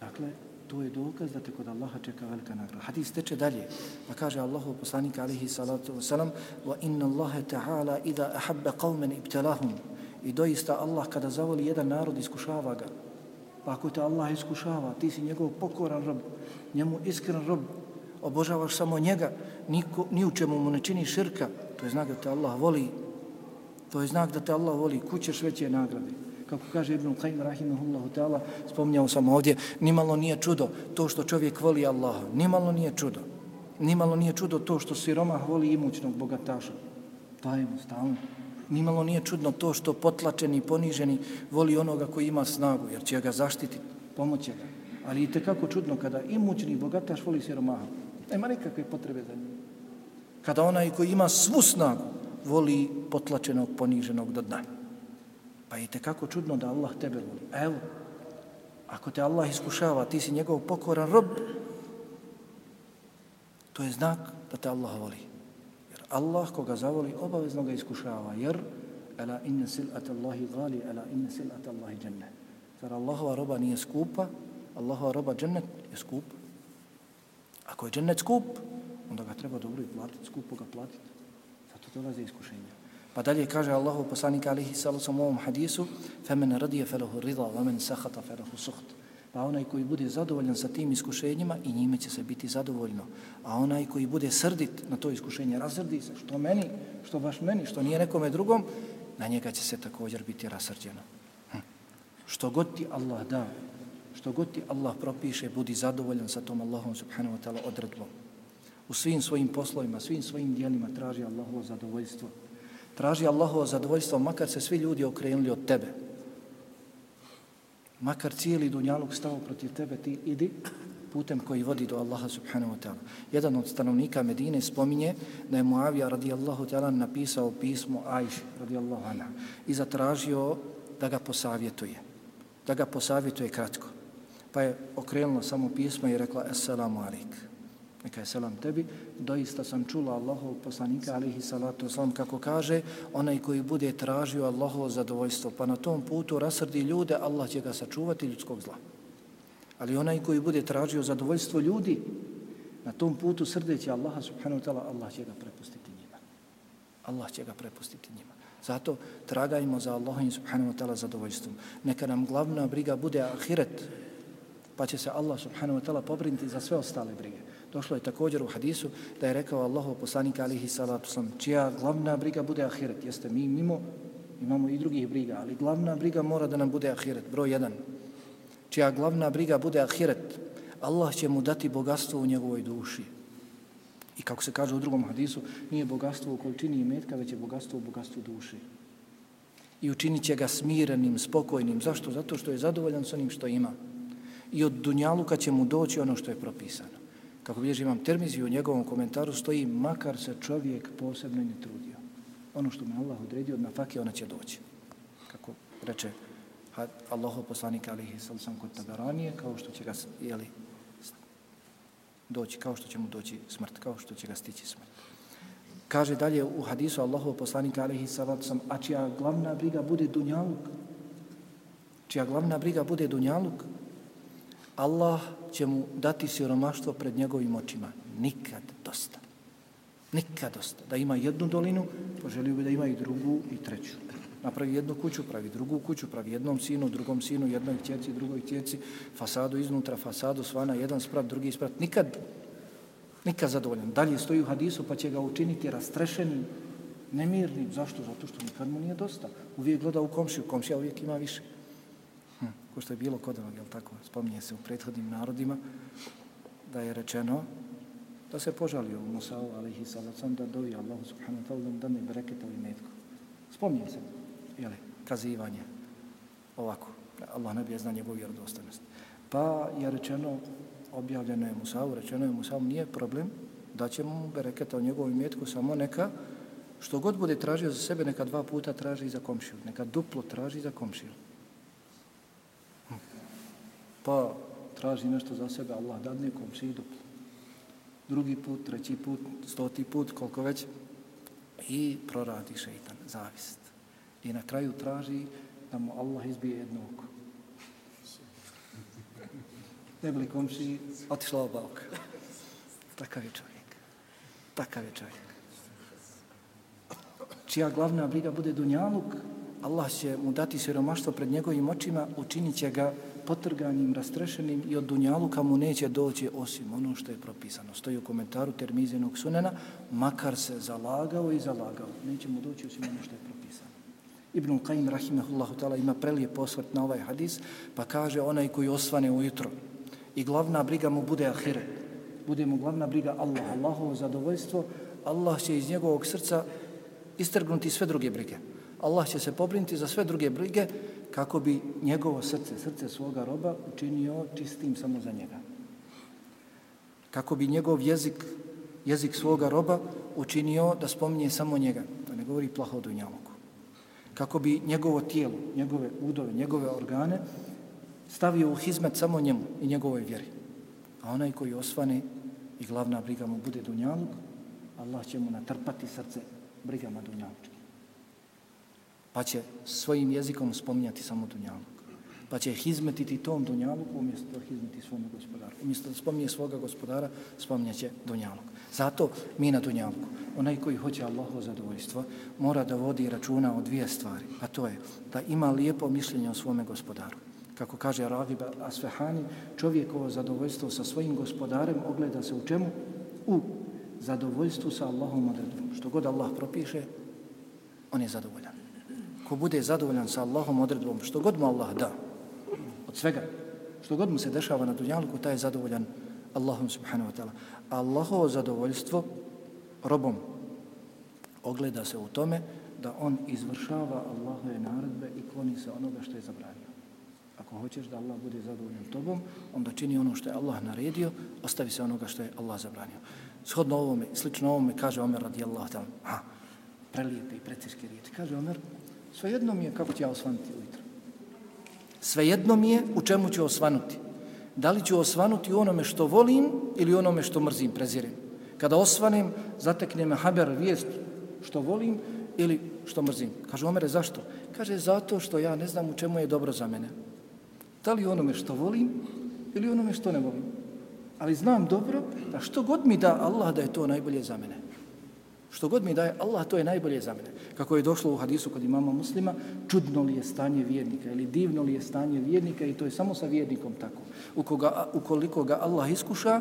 Dakle, to je dokaz da te kod Allaha čeka velika nagrada. Hadis teče dalje, pa kaže Allahu poslanik alihi salatu wasalam wa inna Allahe ta'ala ida ahabba qawmen ibtelahum i doista Allah kada zavoli jedan narod iskušava ga. Pa ako te Allah iskušava, ti si njegov pokoran rob, njemu iskren rob, obožavaš samo njega, niko, ni u čemu mu ne čini širka, to je znak da te Allah voli. To je znak da te Allah voli, kućeš veće nagrade kako kaže Ibn Qayyim rahimahullahu ta'ala, spomnjao sam ovdje, nimalo nije čudo to što čovjek voli Allaha, nimalo nije čudo. Nimalo nije čudo to što siromah voli imućnog bogataša. Dajemo stalno. Nimalo nije čudno to što potlačeni i poniženi voli onoga koji ima snagu, jer će ga zaštititi, pomoće ga. Ali i kako čudno kada imućni bogataš voli siromaha. Nema nikakve potrebe za njim. Kada onaj koji ima svu snagu voli potlačenog, poniženog do dna. Pa je kako čudno da Allah tebe voli. Evo, ako te Allah iskušava, ti si njegov pokoran rob, to je znak da te Allah voli. Jer Allah koga zavoli, obavezno ga iskušava. Jer, ala inna sil'at Allahi gali, ala inna sil'at Allahi dženne. Zar Allahova roba nije skupa, Allahova roba džennet je skup. Ako je džennet skup, onda ga treba dobro i platiti, skupo ga platiti Zato dolaze iskušenja. Pa dalje kaže Allahu poslanik alihi sallam u ovom hadisu فَمَنَ رَدِيَ فَلَهُ رِضَا وَمَنْ سَحَتَ فَلَهُ سُحْتَ Pa onaj koji bude zadovoljan sa tim iskušenjima i njime će se biti zadovoljno. A onaj koji bude srdit na to iskušenje, razrdi se, što meni, što baš meni, što nije nekome drugom, na njega će se također biti rasrđeno. Hm. Što god ti Allah da, što god ti Allah propiše, budi zadovoljan sa tom Allahom subhanahu wa ta'ala odredbom. U svim svojim poslovima, svim svojim dijelima traži Allahovo zadovoljstvo Traži Allahovo zadovoljstvo, makar se svi ljudi okrenuli od tebe. Makar cijeli dunjaluk stao protiv tebe, ti idi putem koji vodi do Allaha subhanahu wa ta'ala. Jedan od stanovnika Medine spominje da je Muavija radijallahu ta'ala napisao pismo Ajši radijallahu anha i zatražio da ga posavjetuje. Da ga posavjetuje kratko. Pa je okrenula samo pismo i rekla Assalamu alaikum neka je selam tebi, doista sam čula Allahov poslanika, alihi salatu wasalam, kako kaže, onaj koji bude tražio Allahovo zadovoljstvo, pa na tom putu rasrdi ljude, Allah će ga sačuvati ljudskog zla. Ali onaj koji bude tražio zadovoljstvo ljudi, na tom putu srdeći Allaha subhanahu wa ta'ala, Allah će ga prepustiti njima. Allah će ga prepustiti njima. Zato tragajmo za Allahom subhanahu wa ta'ala zadovoljstvom. Neka nam glavna briga bude ahiret, pa će se Allah subhanahu wa ta'ala pobrinti za sve ostale brige. Došlo je također u hadisu da je rekao Allahov poslanik alihi salatu sam, čija glavna briga bude ahiret. Jeste mi mimo, imamo i drugih briga, ali glavna briga mora da nam bude ahiret, broj jedan. Čija glavna briga bude ahiret, Allah će mu dati bogatstvo u njegovoj duši. I kako se kaže u drugom hadisu, nije bogatstvo u količini i metka, već je bogatstvo u bogatstvu duši. I učinit će ga smirenim, spokojnim. Zašto? Zato što je zadovoljan s onim što ima. I od dunjaluka će mu doći ono što je propisano kako bilježi imam termiziju u njegovom komentaru, stoji makar se čovjek posebno ne trudio. Ono što mu Allah odredio na fakje, ona će doći. Kako reče Allaho poslanik alihi sallam kod taberanije, kao što će ga jeli, doći, kao što će mu doći smrt, kao što će ga stići smrt. Kaže dalje u hadisu Allaho poslanik alihi sallam, a čija glavna briga bude dunjaluk, čija glavna briga bude dunjaluk, Allah će mu dati siromaštvo pred njegovim očima. Nikad dosta. Nikad dosta. Da ima jednu dolinu, poželio bi da ima i drugu i treću. Napravi jednu kuću, pravi drugu kuću, pravi jednom sinu, drugom sinu, jednoj tjeci, drugoj tjeci, fasadu iznutra, fasadu svana, jedan sprat, drugi sprat. Nikad, nikad zadovoljan. Dalje stoji u hadisu pa će ga učiniti rastrešenim, nemirnim. Zašto? Zato što nikad mu nije dosta. Uvijek gleda u komšiju, komšija uvijek ima više ko što je bilo kod onog, jel tako, spominje se u prethodnim narodima, da je rečeno da se požalio u Musa'u, alihi salacom, da dovi Allah subhanahu wa ta'ala da ne bereketa i metku. Spominje se, jel, kazivanje ovako, Allah ne bi je zna njegov vjerodostanost. Pa je rečeno, objavljeno je Musa'u, rečeno je Musa'u, nije problem da će mu bereketa u njegovom metku samo neka što god bude tražio za sebe, neka dva puta traži za komšiju, neka duplo traži za komšiju pa traži nešto za sebe, Allah dadne komši duplo. Drugi put, treći put, stoti put, koliko već, i proradi šeitan, zavist. I na kraju traži da mu Allah izbije jedno oko. Ne bili komši, otišla oba oka. Takav je čovjek. Takav je čovjek. Čija glavna briga bude dunjaluk, Allah će mu dati siromaštvo pred njegovim očima, učinit će ga potrganim, rastrešenim i od dunjaluka mu neće doći osim ono što je propisano. Stoji u komentaru termizijenog sunena, makar se zalagao i zalagao. Neće mu doći osim ono što je propisano. Ibn Qaim rahimahullahu ta'ala ima prelijep osvrt na ovaj hadis, pa kaže onaj koji osvane ujutro i glavna briga mu bude ahiret, bude mu glavna briga Allah, Allahovo zadovoljstvo, Allah će iz njegovog srca istrgnuti sve druge brige. Allah će se pobrinuti za sve druge brige kako bi njegovo srce, srce svoga roba učinio čistim samo za njega. Kako bi njegov jezik, jezik svoga roba učinio da spominje samo njega, da ne govori plaho o dunjaluku. Kako bi njegovo tijelo, njegove udove, njegove organe stavio u hizmet samo njemu i njegovoj vjeri. A onaj koji osvane i glavna briga mu bude dunjaluk, Allah će mu natrpati srce brigama dunjalučke pa će svojim jezikom spominjati samo dunjaluk. Pa će hizmetiti tom dunjaluku umjesto da hizmeti svome gospodaru. Umjesto da spominje svoga gospodara, spominjat će dunjaluk. Zato mi na dunjaluku, onaj koji hoće Allahovo zadovoljstvo, mora da vodi računa o dvije stvari. A to je da ima lijepo mišljenje o svome gospodaru. Kako kaže Ragib Asfehani, čovjekovo zadovoljstvo sa svojim gospodarem ogleda se u čemu? U zadovoljstvu sa Allahom odredbom. Što god Allah propiše, on je zadovoljan ko bude zadovoljan sa Allahom odredbom, što god mu Allah da, od svega, što god mu se dešava na dunjalku, taj je zadovoljan Allahom subhanahu wa ta'ala. Allahovo zadovoljstvo robom ogleda se u tome da on izvršava Allahove naredbe i kloni se onoga što je zabranio. Ako hoćeš da Allah bude zadovoljan tobom, onda čini ono što je Allah naredio, ostavi se onoga što je Allah zabranio. Shodno ovome, slično ovome, kaže Omer radijallahu ta'ala, ha, prelijepe i preciske riječi. Kaže Omer, svejedno mi je kako ću ja osvanuti ujutro. Svejedno mi je u čemu ću osvanuti. Da li ću osvanuti u onome što volim ili onome što mrzim, prezirem. Kada osvanem, zatekne me haber vijest što volim ili što mrzim. Kaže Omer, zašto? Kaže, zato što ja ne znam u čemu je dobro za mene. Da li onome što volim ili onome što ne volim. Ali znam dobro da što god mi da Allah da je to najbolje za mene. Što god mi daje Allah, to je najbolje za mene. Kako je došlo u hadisu kod imama muslima, čudno li je stanje vjernika ili divno li je stanje vjernika i to je samo sa vjernikom tako. Ukoga, ukoliko ga Allah iskuša,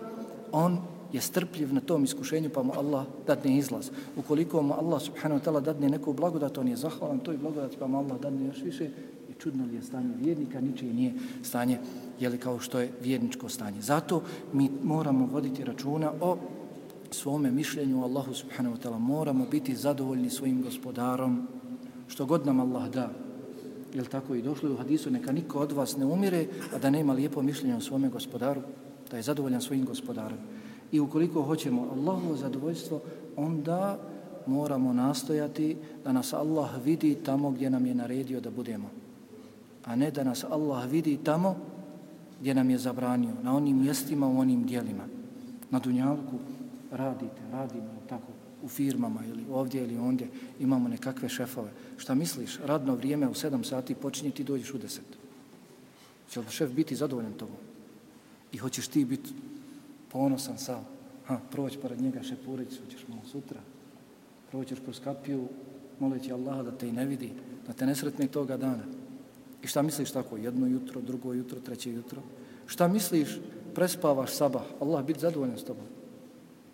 on je strpljiv na tom iskušenju pa mu Allah dadne izlaz. Ukoliko mu Allah subhanahu wa ta'ala dadne neku blagodat, on je zahvalan toj blagodati pa mu Allah dadne još više i čudno li je stanje vjernika, ničije nije stanje jeli kao što je vjerničko stanje. Zato mi moramo voditi računa o svome mišljenju Allahu subhanahu wa ta'ala moramo biti zadovoljni svojim gospodarom što god nam Allah da. Jel tako i došlo u hadisu neka niko od vas ne umire a da nema lijepo mišljenje o svome gospodaru da je zadovoljan svojim gospodarom. I ukoliko hoćemo Allahovo zadovoljstvo onda moramo nastojati da nas Allah vidi tamo gdje nam je naredio da budemo. A ne da nas Allah vidi tamo gdje nam je zabranio, na onim mjestima, u onim dijelima. Na Dunjalku radite, radimo tako u firmama ili ovdje ili ondje, imamo nekakve šefove. Šta misliš, radno vrijeme u 7 sati počinje, ti dođeš u deset. Će li šef biti zadovoljan tobom? I hoćeš ti biti ponosan sam, ha, proći pored njega šepurić, hoćeš malo sutra, proćeš kroz kapiju, moleći Allaha da te i ne vidi, da te nesretne toga dana. I šta misliš tako, jedno jutro, drugo jutro, treće jutro? Šta misliš, prespavaš sabah, Allah biti zadovoljan s tobom?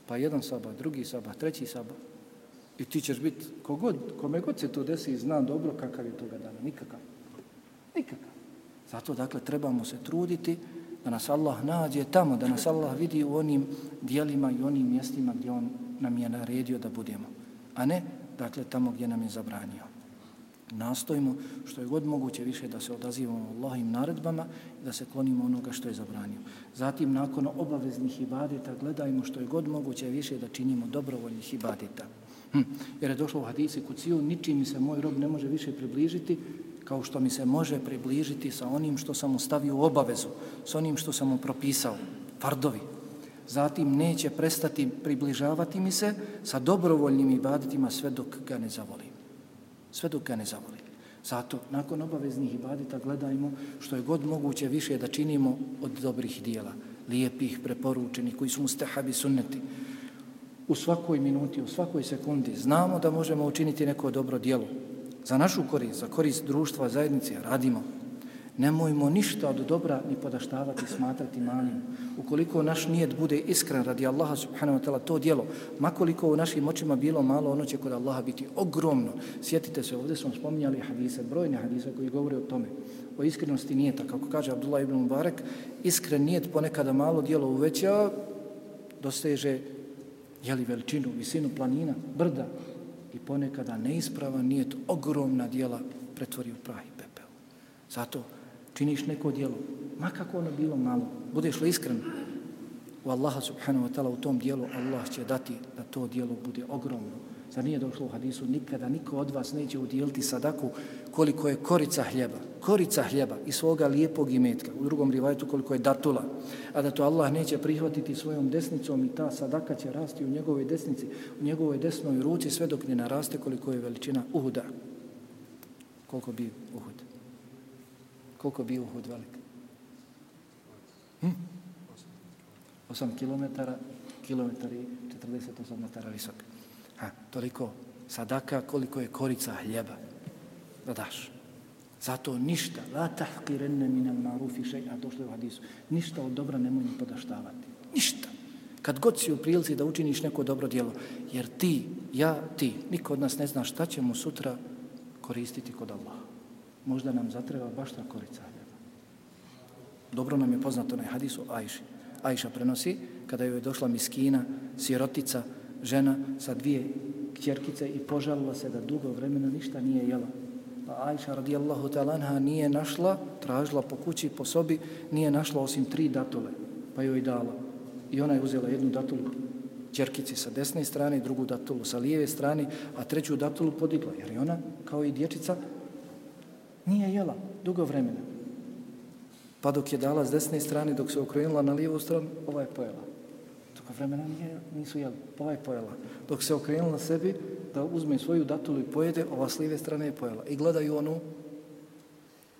Pa jedan sabah, drugi sabah, treći sabah. I ti ćeš biti, kogod, kome god se to desi, zna dobro kakav je toga dana. Nikakav. Nikakav. Zato, dakle, trebamo se truditi da nas Allah nađe tamo, da nas Allah vidi u onim dijelima i onim mjestima gdje On nam je naredio da budemo. A ne, dakle, tamo gdje nam je zabranio. Nastojimo što je god moguće više da se odazivamo Allahim naredbama i da se klonimo onoga što je zabranio. Zatim, nakon obaveznih ibadeta, gledajmo što je god moguće više da činimo dobrovoljnih ibadeta. Hm. Jer je došlo u hadisi kuciju, ničim mi se moj rob ne može više približiti kao što mi se može približiti sa onim što sam mu stavio u obavezu, sa onim što sam mu propisao, fardovi. Zatim neće prestati približavati mi se sa dobrovoljnim ibadetima sve dok ga ne zavolim. Sve dok ga ne zavoli. Zato, nakon obaveznih ibadeta, gledajmo što je god moguće više da činimo od dobrih dijela, lijepih, preporučenih, koji su mustahabi sunneti. U svakoj minuti, u svakoj sekundi znamo da možemo učiniti neko dobro dijelo, za našu korist, za korist društva, zajednice, radimo. Nemojmo ništa od dobra ni podaštavati, smatrati malim. Ukoliko naš nijet bude iskren radi Allaha subhanahu wa ta'ala to dijelo, makoliko u našim očima bilo malo, ono će kod Allaha biti ogromno. Sjetite se, ovdje smo spominjali hadise, brojne hadise koji govore o tome, o iskrenosti nijeta. Kako kaže Abdullah ibn Mubarak, iskren nijet ponekada malo dijelo uveća, doseže jeli veličinu, visinu planina, brda, i ponekada neispravan nijet ogromna dijela pretvori u prah i pepeo. Zato činiš neko djelo, ma kako ono bilo malo, budeš li iskren u Allaha subhanahu wa ta'ala u tom dijelu, Allah će dati da to dijelo bude ogromno. Zar nije došlo u hadisu, nikada niko od vas neće udijeliti sadaku koliko je korica hljeba, korica hljeba i svoga lijepog imetka, u drugom rivajtu koliko je datula, a da to Allah neće prihvatiti svojom desnicom i ta sadaka će rasti u njegovoj desnici, u njegovoj desnoj ruci sve dok ne naraste koliko je veličina Uhuda. Koliko bi Uhud? Koliko bi Uhud velik? Hm? 8 km, kilometar i 48 metara visok. Ha, toliko sadaka koliko je korica hljeba da daš. Zato ništa, la tahkirenne minel marufi še'a, to što je u hadisu, ništa od dobra nemoj ni podaštavati. Ništa. Kad god si u prilici da učiniš neko dobro djelo, jer ti, ja, ti, niko od nas ne zna šta ćemo sutra koristiti kod Allaha. Možda nam zatreba baš ta korica hljeba. Dobro nam je poznato na hadisu Ajši. Ajša prenosi, kada joj je došla miskina, sirotica, žena sa dvije kćerkice i požalila se da dugo vremena ništa nije jela. Pa Ajša radijallahu talanha nije našla, tražila po kući, po sobi, nije našla osim tri datole, pa joj dala. I ona je uzela jednu datulu čerkici sa desne strane, drugu datulu sa lijeve strane, a treću datulu podigla, jer je ona, kao i dječica, nije jela dugo vremena. Pa dok je dala s desne strane, dok se okrenula na lijevu stranu, ova je pojela. Dugo vremena nije, nisu jeli, ova je pojela. Dok se okrenula sebi, da uzme svoju datulu i pojede, ova s lijeve strane je pojela. I gledaju onu,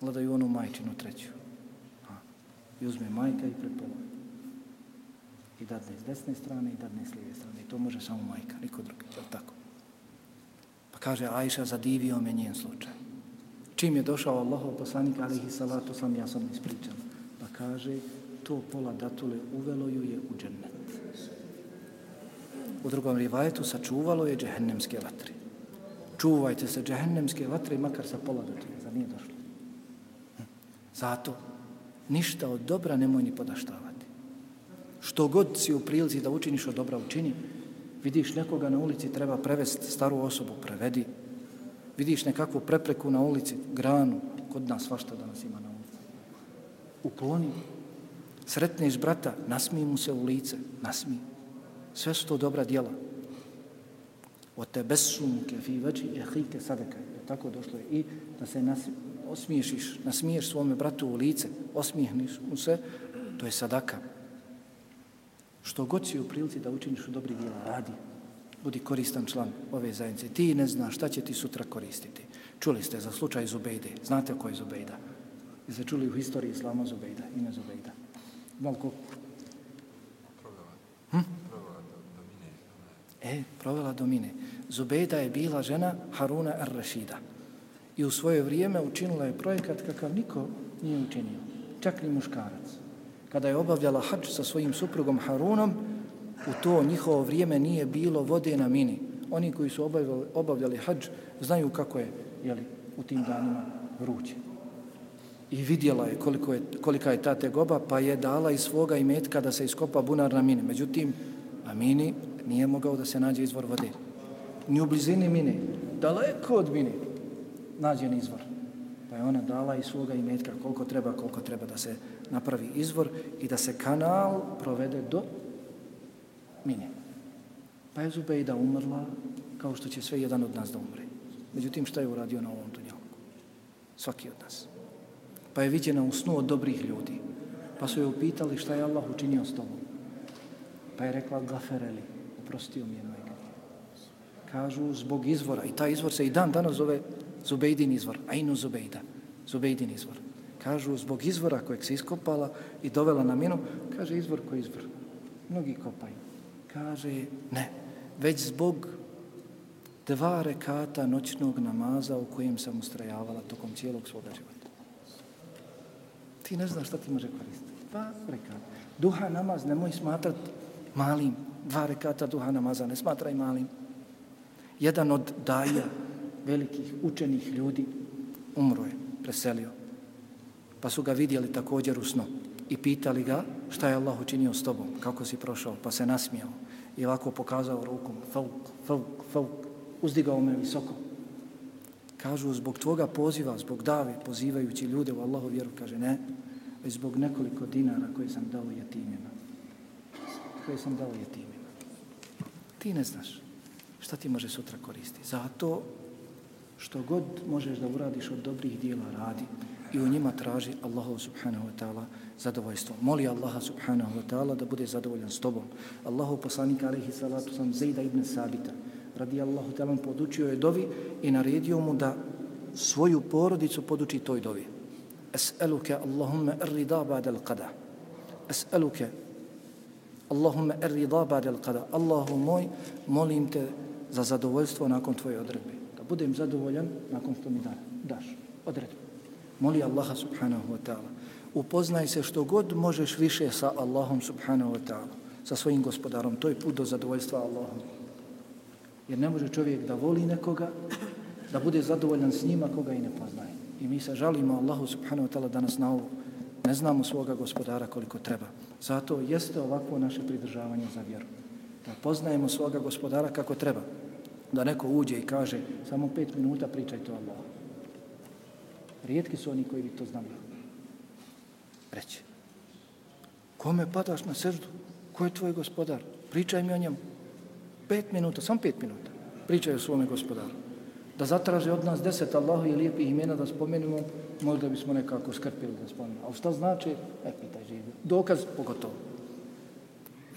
gledaju onu majčinu treću. A, I uzme majka i prepola. I dadne s desne strane i dadne s lijeve strane. I to može samo majka, niko drugi. Je tako? Pa kaže, Ajša zadivio me njen slučaj. Čim je došao Allahov poslanik, alihi salatu sam, ja sam ispričan. Pa kaže, to pola datule uvelo ju je u džennet. U drugom rivajetu sačuvalo je džehennemske vatre. Čuvajte se džehennemske vatre, makar sa pola datule, za nije došlo. Zato, ništa od dobra nemoj ni podaštavati. Što god si u prilici da učiniš od dobra, učini. Vidiš nekoga na ulici, treba prevesti staru osobu, prevedi vidiš nekakvu prepreku na ulici, granu, kod nas svašta danas ima na ulici. Ukloni. Sretneš brata, nasmij mu se u lice, nasmij. Sve su to dobra djela. O te fi veći ehike sadeka. Tako došlo je. I da se osmiješiš, nasmiješ svome bratu u lice, osmijehniš mu se, to je sadaka. Što god si u prilici da učiniš u dobri djela, radi budi koristan član ove zajednice. Ti ne znaš šta će ti sutra koristiti. Čuli ste za slučaj Zubejde. Znate ko je Zubejda? I ste čuli u historiji Islama Zubejda, ime Zubejda. Malko? Hm? E, provela domine. Zubejda je bila žena Haruna ar-Rashida. I u svoje vrijeme učinila je projekat kakav niko nije učinio. Čak ni muškarac. Kada je obavljala hač sa svojim suprugom Harunom, u to njihovo vrijeme nije bilo vode na mini. Oni koji su obavljali, obavljali hađ znaju kako je jeli, u tim danima vruće. I vidjela je, koliko je kolika je ta tegoba, pa je dala iz svoga imetka da se iskopa bunar na mini. Međutim, na mini nije mogao da se nađe izvor vode. Ni u blizini mini, daleko od mini, nađen izvor. Pa je ona dala iz svoga imetka koliko treba, koliko treba da se napravi izvor i da se kanal provede do mine. Pa je Zubejda umrla kao što će sve jedan od nas da umre. Međutim, šta je uradio na ovom dunjalku? Svaki od nas. Pa je viđena u snu od dobrih ljudi. Pa su je upitali šta je Allah učinio s tobom. Pa je rekla, gafereli, oprostio mi je moj Kažu, zbog izvora. I taj izvor se i dan danas zove Zubejdin izvor. Ainu Zubejda. Zubejdin izvor. Kažu, zbog izvora kojeg se iskopala i dovela na minu, kaže, izvor koji izvor. Mnogi kopaju kaže ne, već zbog dva rekata noćnog namaza u kojem sam ustrajavala tokom cijelog svoga života. Ti ne znaš šta ti može koristiti. Dva rekata. Duha namaz nemoj smatrat malim. Dva rekata duha namaza ne smatraj malim. Jedan od daja velikih učenih ljudi umro je, preselio. Pa su ga vidjeli također u snu i pitali ga šta je Allah učinio s tobom, kako si prošao, pa se nasmijao i ovako pokazao rukom, fauk, fauk, fauk, uzdigao me visoko. Kažu, zbog tvoga poziva, zbog dave, pozivajući ljude u Allahu vjeru, kaže, ne, već zbog nekoliko dinara koje sam dao jetimima. Koje sam dao jetimima. Ti ne znaš šta ti može sutra koristiti. Zato što god možeš da uradiš od dobrih dijela, radi i u njima traži Allahu subhanahu wa ta'ala zadovoljstvo. Moli Allaha subhanahu wa ta'ala da bude zadovoljan s tobom. Allahu poslanik alaihi salatu sam Zejda ibn Sabita radi Allahu ta'ala podučio je dovi i naredio mu da svoju porodicu poduči toj dovi. Es'eluke Allahumma irrida ba'da al-qada. Es'eluke Allahumma irrida ba'da al-qada. Allahu moj, molim te za zadovoljstvo nakon tvoje odredbe. Da budem zadovoljan nakon što mi daš odredbu. Moli Allaha subhanahu wa ta'ala upoznaj se što god možeš više sa Allahom subhanahu wa ta'ala, sa svojim gospodarom. To je put do zadovoljstva Allahom. Jer ne može čovjek da voli nekoga, da bude zadovoljan s njima koga i ne poznaje. I mi se žalimo Allahu subhanahu wa ta'ala danas na ovo. Ne znamo svoga gospodara koliko treba. Zato jeste ovako naše pridržavanje za vjeru. Da poznajemo svoga gospodara kako treba. da neko uđe i kaže samo pet minuta pričaj to Allah. Rijetki su oni koji bi to znali. Reći. Kome padaš na srdu? Ko je tvoj gospodar? Pričaj mi o njemu. Pet minuta, samo pet minuta. Pričaj o svome gospodaru. Da zatraže od nas deset Allahu i lijepih imena da spomenemo, možda bismo nekako skrpili da spomenemo. Ali šta znači? E, pitaj živi. Dokaz pogotovo.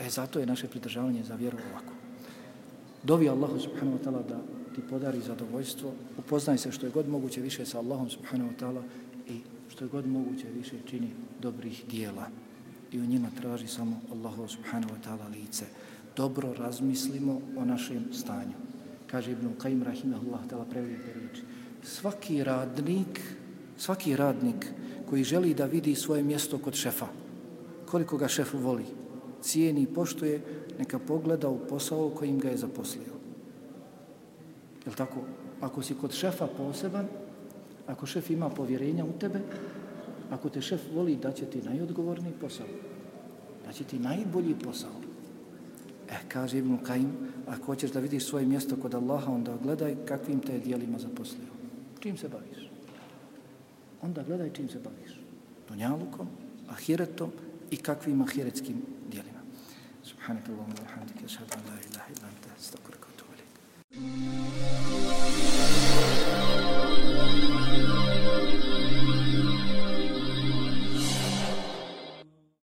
E, zato je naše pridržavanje za vjeru ovako. Dovi Allahu subhanahu wa ta'ala da ti podari zadovoljstvo, upoznaj se što je god moguće više sa Allahom subhanahu wa ta'ala i što je god moguće više čini dobrih dijela i u njima traži samo Allahu subhanahu wa ta'ala lice. Dobro razmislimo o našem stanju. Kaže Ibn Qaim rahimahullah ta'ala previjete riječi. Svaki radnik, svaki radnik koji želi da vidi svoje mjesto kod šefa, koliko ga šef voli, cijeni i poštuje, neka pogleda u posao kojim ga je zaposlio. Jel tako? Ako si kod šefa poseban, ako šef ima povjerenja u tebe, ako te šef voli, da će ti najodgovorniji posao. Da će ti najbolji posao. E, kaže Ibn Kajim, ako hoćeš da vidiš svoje mjesto kod Allaha, onda gledaj kakvim te dijelima zaposlio. Čim se baviš? Onda gledaj čim se baviš. Dunjalukom, ahiretom i kakvim ahiretskim dijelima. Subhanakallahu wa bihamdika ashhadu an la ilaha illa anta astaghfiruka